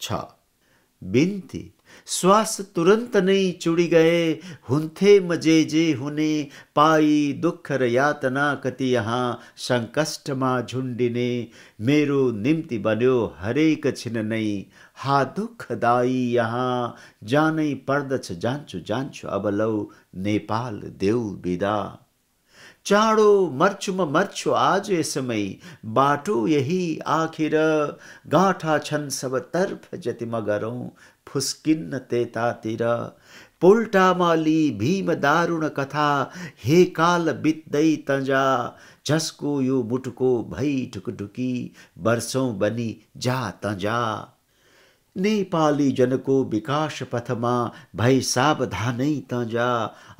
छ। श्वास तुरंत नहीं चुड़ी गए हुन्थे मज़े जे हुने, पाई दुख र यातना कति यहाँ सङ्कष्टमा झुन्डिने मेरो निम्ति बन्यो हरेक छिन नै हा दुःखदायी यहाँ, जानै पर्दछ जान्छु जान्छु अब लौ, नेपाल देऊ बिदा। चाँडो मर्छु म मर्छु आज यसमै बाटो यही आखिर। गाँठा छन् सब तर्फ जति म गरौँ फुस्किन्न तेतातिर पोल्टामाली भीम दारुण कथा, हे काल बित्दै तजा। जसको यो मुटुको भई ढुकढुकी वर्षौँ बनी जा तजा। नेपाली जनको विकास पथमा भई सावधानै त जा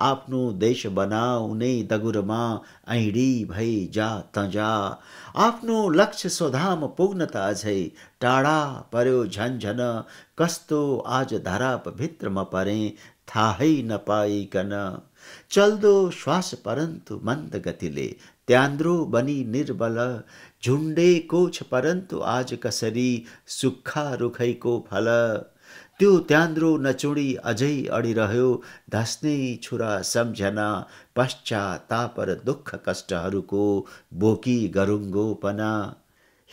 आफ्नो देश दगुर दगुरमा ऐडी भई जा त जा आफ्नो लक्ष्य स्वधाम पुग्न त अझै टाढा पर्यो झन्झन कस्तो आज धराप भित्रमा परे थाहै नपाइकन चल्दो श्वास परन्तु मन्द गतिले त्यान्द्रो बनी निर्बल। झुन्डेको छ परन्तु आज कसरी। सुक्खा रुखैको फल। त्यो त्यान्द्रो नचुडी अझै अडिरह्यो धस्ने छुरा सम्झना। पश्चाताप र दुःख कष्टहरूको बोकी गरुङ्गोपना।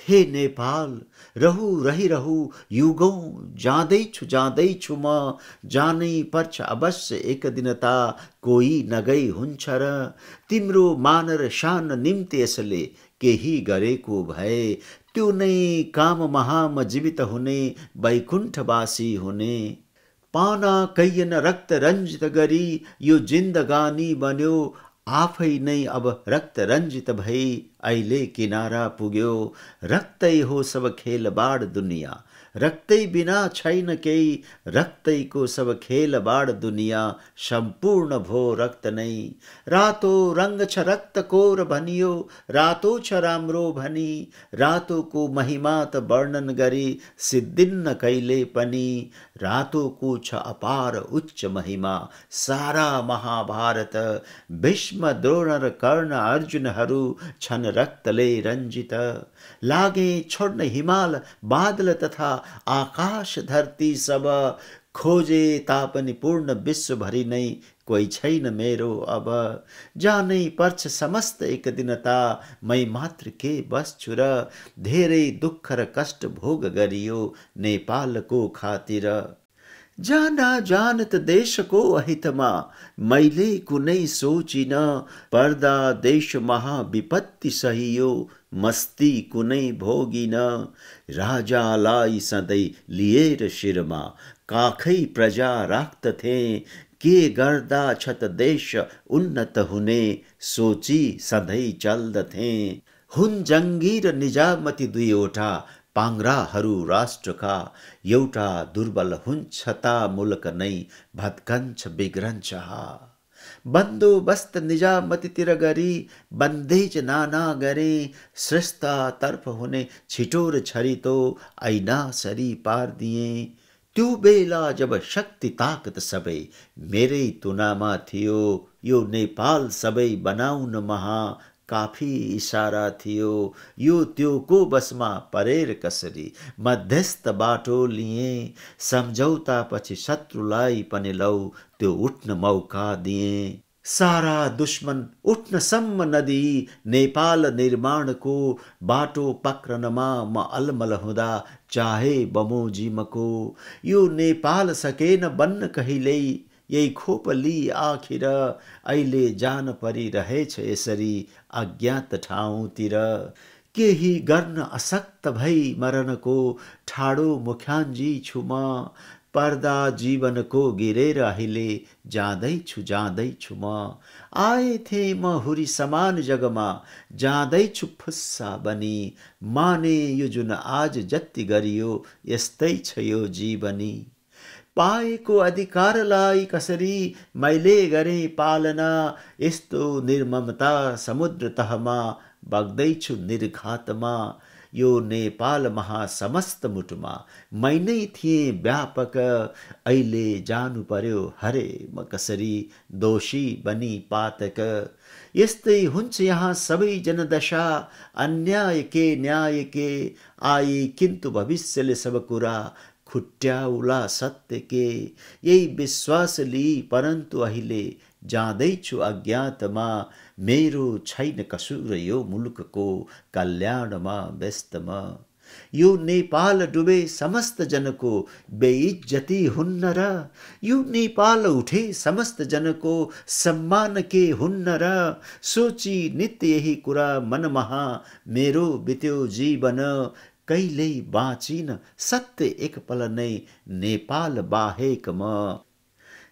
हे नेपाल, रहु रहिरहु युगौँ जाँदैछु जाँदैछु म। जानै पर्छ अवश्य एक दिनता कोही नगई हुन्छ र। तिम्रो मान र शान निम्ति यसले केही गरेको भए। त्यो नै काम महाम जीवित हुने, वैकुण्ठवासी हुने। पाना कैयन रक्त रञ्जित गरी, यो जिन्दगानी बन्यो। आफै नै अब रक्त रञ्जित भई अहिले किनारा पुग्यो। रक्तै हो सब खेलबाड दुनियाँ। रक्तै बिना छैन केही रक्तैको सब खेल बाड़ दुनियाँ सम्पूर्ण भो रक्त नै रातो रङ्ग छ रक्त कोर भनियो, रातो छ राम्रो भनी। रातोको महिमा त वर्णन गरी सिद्धिन्न कहिले पनि। रातोको छ अपार उच्च महिमा, सारा महाभारत। भीष्म द्रोण र कर्ण अर्जुनहरू छन् रक्तले रञ्जित लागे छोड्न हिमाल बादल तथा आकाश धरती सब, खोजे तापनि पूर्ण विश्वभरि नै कोही छैन मेरो अब। जानै पर्छ समस्त एक दिनता, मै मात्र के बस्छु र, धेरै दुःख र कष्ट भोग गरियो नेपालको खातिर। जाना जानत देशको अहितमा, मैले कुनै सोचिन। पर्दा देश महाविपत्ति सहियो, मस्ती कुनै भोगिन। राजालाई सधैँ लिएर शिरमा, काखै प्रजा राख्दथे के गर्दा छत देश उन्नत हुने, सोची सधैँ चल्दथे। हुन् जङ्गी र निजामती दुईवटा पाङ्राहरू राष्ट्रका एउटा दुर्बल हुन्छ ता मुलक नै भत्कन्छ बिग्रन्छ बन्दोबस्त निजामतीतिर गरी बन्देज नाना गरे तर्फ हुने छिटो र छरितो ऐना सरी पारिदिए त्यो बेला जब शक्ति ताकत सबै, मेरै तुनामा थियो, यो नेपाल सबै बनाउन महा काफ़ी इशारा थियो। यो त्यो को बसमा परेर कसरी, मध्यस्थ बाटो लिए। सम्झौता पछि शत्रुलाई पनि लौ, त्यो उठ्न मौका दिए। सारा दुश्मन उठ्नसम्म नदी, नेपाल निर्माणको बाटो पक्रनमा म अलमल हुँदा चाहे बमोजिमको। यो नेपाल सकेन बन्न कहिल्यै यही खोपली आखिर अहिले जान परिरहेछ यसरी अज्ञात ठाउँतिर। केही गर्न असक्त भई मरणको ठाडो मुख्यान्जी छु म। पर्दा जीवनको गिरेर अहिले जाँदैछु जाँदैछु म। आएथे म हुरी समान जगमा जाँदैछु फुस्सा बनी। माने यो जुन आज जति गरियो यस्तै छ यो जीवनी। पाएको अधिकारलाई कसरी मैले गरेँ पालना यस्तो निर्ममता समुद्र तहमा बग्दैछु निर्घातमा यो नेपाल महासमस्त मुटुमा मै नै थिएँ व्यापक अहिले जानु पर्यो हरे म कसरी दोषी बनी पातक यस्तै हुन्छ यहाँ सबै जनदशा अन्याय के न्याय के आए किन्तु भविष्यले सब कुरा खुट्याउला सत्य के, यही विश्वास लिई परन्तु अहिले जाँदैछु अज्ञातमा मेरो छैन कसुर यो मुलुकको कल्याणमा व्यस्तमा यो नेपाल डुबे समस्त जनको बेइज्जती हुन्न र, यो नेपाल उठे समस्त जनको सम्मान के हुन्न र। सोची नित्य यही कुरा मनमहा मेरो बित्यो जीवन कहिल्यै बाँचिन सत्य एक पल नै नेपाल बाहेक म।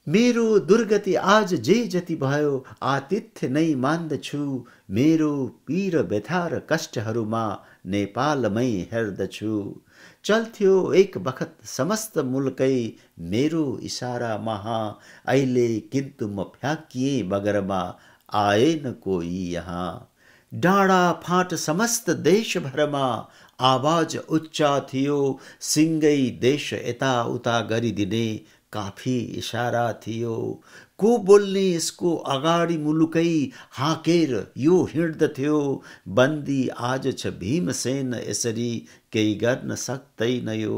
मेरो दुर्गति आज जे जति भयो, आतिथ्य नै मान्दछु मेरो पीर व्यथा र कष्टहरूमा नेपालमै हेर्दछु चल्थ्यो एक बखत समस्त मुलकै मेरो इसारा महा। अहिले किन्तु म फ्याँकिए बगरमा, आएन कोही यहाँ। डाँडा फाँट समस्त देशभरमा आवाज़ उच्चा थियो सिङ्गै देश यताउता गरिदिने काफ़ी इसारा थियो। को बोल्ने यसको अगाडि मुलुकै हाकेर यो हिँड्दथ्यो बन्दी आज छ भीमसेन यसरी केही गर्न सक्दैन यो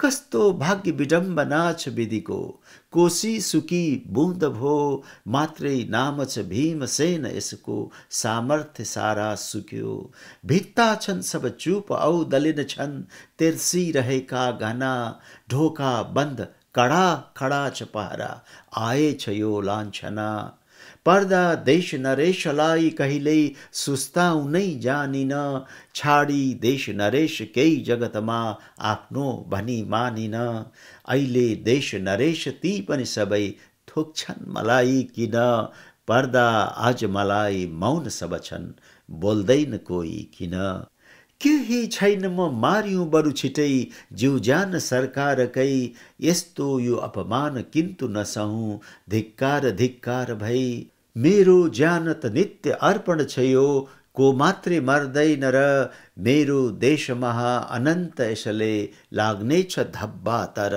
कस्तो भाग्य विडम्बना छ विधिको? कोसी सुकी बुँद भो, मात्रै नाम छ भीमसेन यसको सामर्थ्य सारा सुक्यो। भित्ता छन् सब चुप, औ दलिन छन् तेर्सिरहेका घना। ढोका बंद, कडा खडा छ पहरा आएछ यो लान्छना। पर्दा देश नरेशलाई कहिल्यै सुस्ताउनै जानिन छाडी देश नरेश केही जगतमा आफ्नो भनी मानिन अहिले देश नरेश ती पनि सबै थोक्छन् मलाई किन पर्दा आज मलाई मौन सब छन्, बोल्दैन कोही किन केही छैन म मार्यौँ बरु छिटै जिउ ज्यान सरकारकै यस्तो यो अपमान किन्तु नसहौँ धिक्कार धिक्कार भई। मेरो ज्यान त नित्य अर्पण छ यो को मात्रै मर्दैन र मेरो देशमा अनन्त यसले लाग्नेछ धब्बा तर